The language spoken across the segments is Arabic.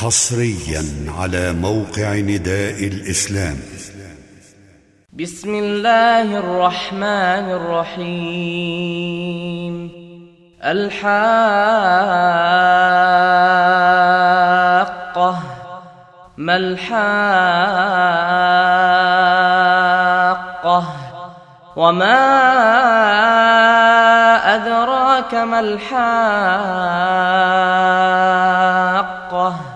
حصريا على موقع نداء الإسلام. بسم الله الرحمن الرحيم. الحاقة. ما الحاقة؟ وما أدراك ما الحاقة؟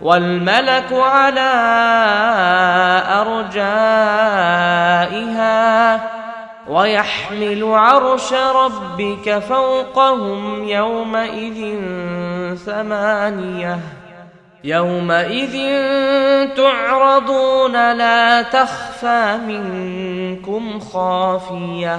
والملك على أرجائها ويحمل عرش ربك فوقهم يومئذ ثمانية يومئذ تعرضون لا تخفى منكم خافية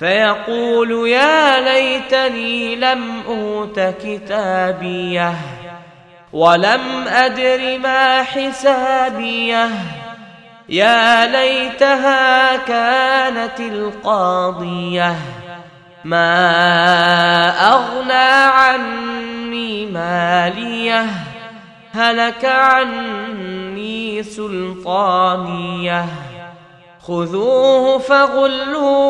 فيقول يا ليتني لم أوت كتابيه ولم أدر ما حسابيه. يا ليتها كانت القاضية. ما أغنى عني ماليه. هلك عني سلطانيه. خذوه فغلوه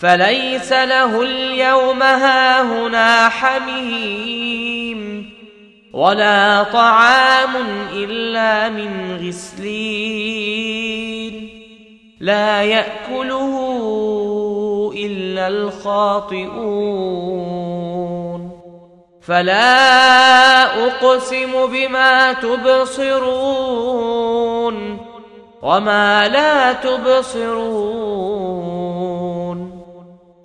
فليس له اليوم هاهنا حميم ولا طعام إلا من غسلين لا يأكله إلا الخاطئون فلا أقسم بما تبصرون وما لا تبصرون